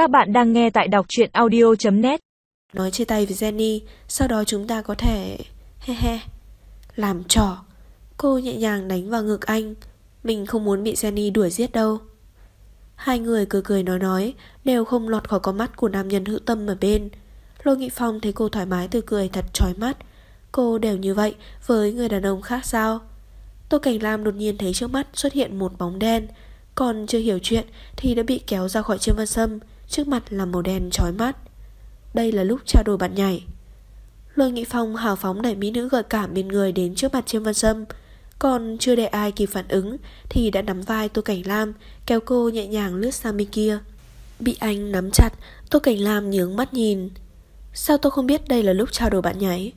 Các bạn đang nghe tại đọc truyện audio.net Nói chia tay với Jenny, Sau đó chúng ta có thể, He he, Làm trò. Cô nhẹ nhàng đánh vào ngực anh. Mình không muốn bị Jenny đuổi giết đâu. Hai người cười cười nói nói, Đều không lọt khỏi con mắt của nam nhân hữu tâm ở bên. Lô Nghị Phong thấy cô thoải mái từ cười thật trói mắt. Cô đều như vậy, Với người đàn ông khác sao? Tô Cảnh Lam đột nhiên thấy trước mắt xuất hiện một bóng đen. Còn chưa hiểu chuyện Thì đã bị kéo ra khỏi Trương Văn Sâm. Trước mặt là màu đen trói mắt. Đây là lúc trao đổi bạn nhảy. Lôi Nghị Phong hào phóng đẩy mỹ nữ gợi cảm bên người đến trước mặt Trương Văn Sâm. Còn chưa để ai kịp phản ứng Thì đã nắm vai Tô Cảnh Lam, Kéo cô nhẹ nhàng lướt sang bên kia. Bị anh nắm chặt, Tô Cảnh Lam nhướng mắt nhìn. Sao tôi không biết đây là lúc trao đổi bạn nhảy?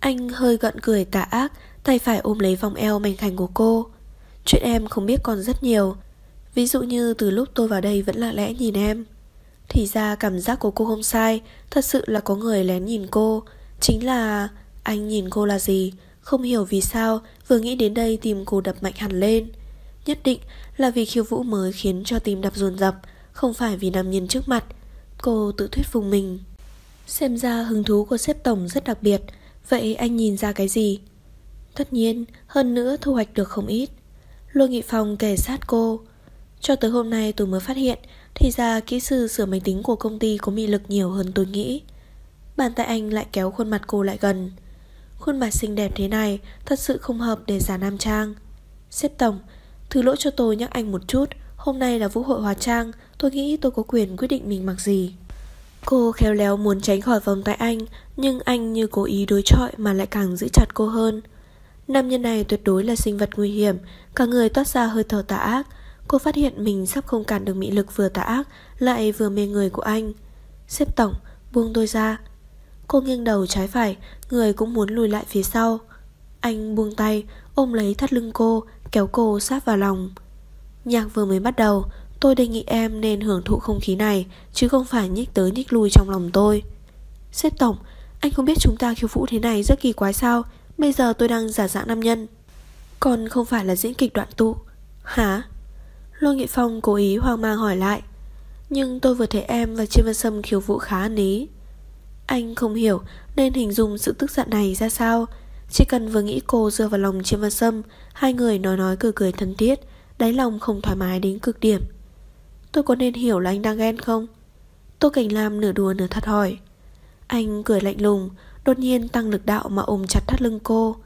Anh hơi gợn cười tà ác, Tay phải ôm lấy vòng eo mảnh khảnh của cô. Chuyện em không biết còn rất nhiều. Ví dụ như từ lúc tôi vào đây vẫn lặng lẽ nhìn em. Thì ra cảm giác của cô không sai, Thật sự là có người lén nhìn cô. Chính là, anh nhìn cô là gì? Không hiểu vì sao, Vừa nghĩ đến đây tìm cô đập mạnh hẳn lên. Nhất định là vì khiêu vũ mới Khiến cho tim đập dồn dập, Không phải vì nằm nhìn trước mặt. Cô tự thuyết phục mình. Xem ra hứng thú của sếp tổng rất đặc biệt. Vậy anh nhìn ra cái gì? Tất nhiên, hơn nữa thu hoạch được không ít. Lôi Nghị Phong kể sát cô. Cho tới hôm nay tôi mới phát hiện thì ra kỹ sư sửa máy tính của công ty Có mị lực nhiều hơn tôi nghĩ. Bàn tay anh lại kéo khuôn mặt cô lại gần. Khuôn mặt xinh đẹp thế này Thật sự không hợp để giả nam trang. Xếp tổng, Thứ lỗi cho tôi nhắc anh một chút, Hôm nay là vũ hội hóa trang, Tôi nghĩ tôi có quyền quyết định mình mặc gì. Cô khéo léo muốn tránh khỏi vòng tay anh, Nhưng anh như cố ý đối chọi Mà lại càng giữ chặt cô hơn. Nam nhân này tuyệt đối là sinh vật nguy hiểm, Cả người toát ra hơi thở tà ác Cô phát hiện mình sắp không cản được mị lực vừa tà ác Lại vừa mê người của anh. Xếp tổng, buông tôi ra. Cô nghiêng đầu trái phải Người cũng muốn lùi lại phía sau. Anh buông tay, ôm lấy thắt lưng cô Kéo cô sát vào lòng. Nhạc vừa mới bắt đầu Tôi đề nghị em nên hưởng thụ không khí này Chứ không phải nhích tới nhích lui trong lòng tôi. Xếp tổng Anh không biết chúng ta khiêu vũ thế này rất kỳ quái sao? Bây giờ tôi đang giả dạng nam nhân. Còn không phải là diễn kịch đoạn tụ. Hả? Lô Nghị Phong cố ý hoang mang hỏi lại. Nhưng tôi vừa thấy em và Trương Văn Sâm khiêu vũ khá ăn ý. Anh không hiểu Nên hình dung sự tức giận này ra sao. Chỉ cần vừa nghĩ cô dựa vào lòng Trương Văn Sâm, Hai người nói nói cười cười thân thiết, Đáy lòng không thoải mái đến cực điểm. Tôi có nên hiểu là anh đang ghen không? Tô Cảnh Lam nửa đùa nửa thật hỏi. Anh cười lạnh lùng, Đột nhiên tăng lực đạo mà ôm chặt thắt lưng cô.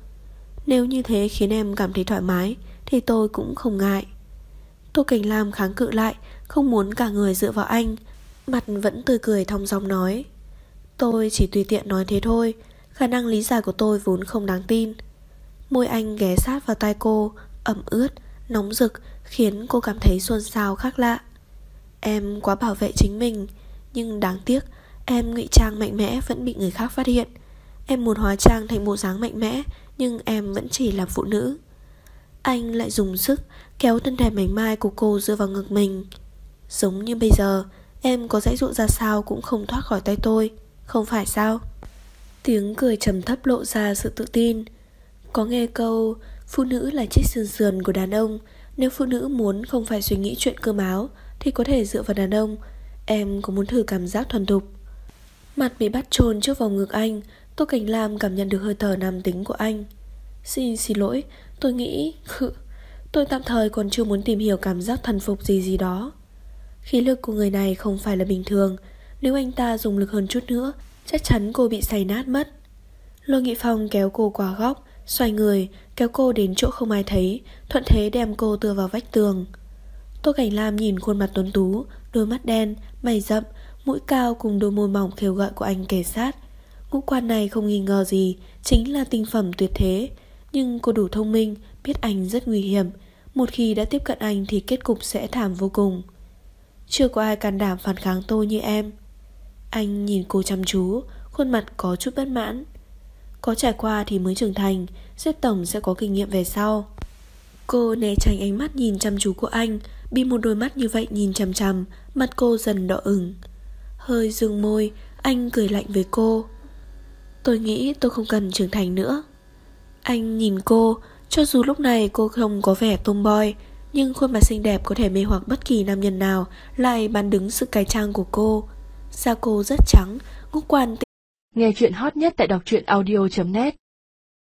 Nếu như thế khiến em cảm thấy thoải mái, Thì tôi cũng không ngại. Tô Cảnh Lam kháng cự lại Không muốn cả người dựa vào anh. Mặt vẫn tươi cười thong dong nói Tôi chỉ tùy tiện nói thế thôi Khả năng lý giải của tôi vốn không đáng tin. Môi anh ghé sát vào tai cô Ẩm ướt, nóng rực Khiến cô cảm thấy xôn xao khác lạ. Em quá bảo vệ chính mình Nhưng đáng tiếc Em ngụy trang mạnh mẽ vẫn bị người khác phát hiện. Em muốn hóa trang thành bộ dáng mạnh mẽ Nhưng em vẫn chỉ là phụ nữ. Anh lại dùng sức Kéo thân thể mảnh mai của cô dựa vào ngực mình. Giống như bây giờ, Em có dãy dụ ra sao cũng không thoát khỏi tay tôi, Không phải sao? Tiếng cười trầm thấp lộ ra sự tự tin. Có nghe câu, Phụ nữ là chiếc sườn sườn của đàn ông, Nếu phụ nữ muốn không phải suy nghĩ chuyện cơm áo Thì có thể dựa vào đàn ông. Em có muốn thử cảm giác thuần thục. Mặt bị bắt trồn trước vòng ngực anh, Tô Cảnh Lam cảm nhận được hơi thở nam tính của anh. Xin xin lỗi. Tôi nghĩ Khự Tôi tạm thời còn chưa muốn tìm hiểu cảm giác thần phục gì gì đó. Khí lực của người này không phải là bình thường. Nếu anh ta dùng lực hơn chút nữa Chắc chắn cô bị say nát mất. Lôi Nghị Phong kéo cô qua góc Xoay người Kéo cô đến chỗ không ai thấy Thuận thế đem cô tựa vào vách tường. Tô Cảnh Lam nhìn khuôn mặt tuấn tú Đôi mắt đen, mày rậm Mũi cao cùng đôi môi mỏng khều gợi của anh kề sát. Ngũ quan này không nghi ngờ gì Chính là tinh phẩm tuyệt thế. Nhưng cô đủ thông minh, Biết anh rất nguy hiểm. Một khi đã tiếp cận anh thì kết cục sẽ thảm vô cùng. Chưa có ai can đảm phản kháng tôi như em. Anh nhìn cô chăm chú, Khuôn mặt có chút bất mãn. Có trải qua thì mới trưởng thành, Xếp tổng sẽ có kinh nghiệm về sau. Cô né tránh ánh mắt nhìn chăm chú của anh, Bị một đôi mắt như vậy nhìn chằm chằm, Mặt cô dần đỏ ửng. Hơi dương môi, Anh cười lạnh với cô. Tôi nghĩ tôi không cần trưởng thành nữa. Anh nhìn cô, Cho dù lúc này cô không có vẻ tomboy, Nhưng khuôn mặt xinh đẹp có thể mê hoặc bất kỳ nam nhân nào Lại bán đứng sự cải trang của cô. Da cô rất trắng, Ngũ quan Nghe chuyện hot nhất tại đọc truyện audio.net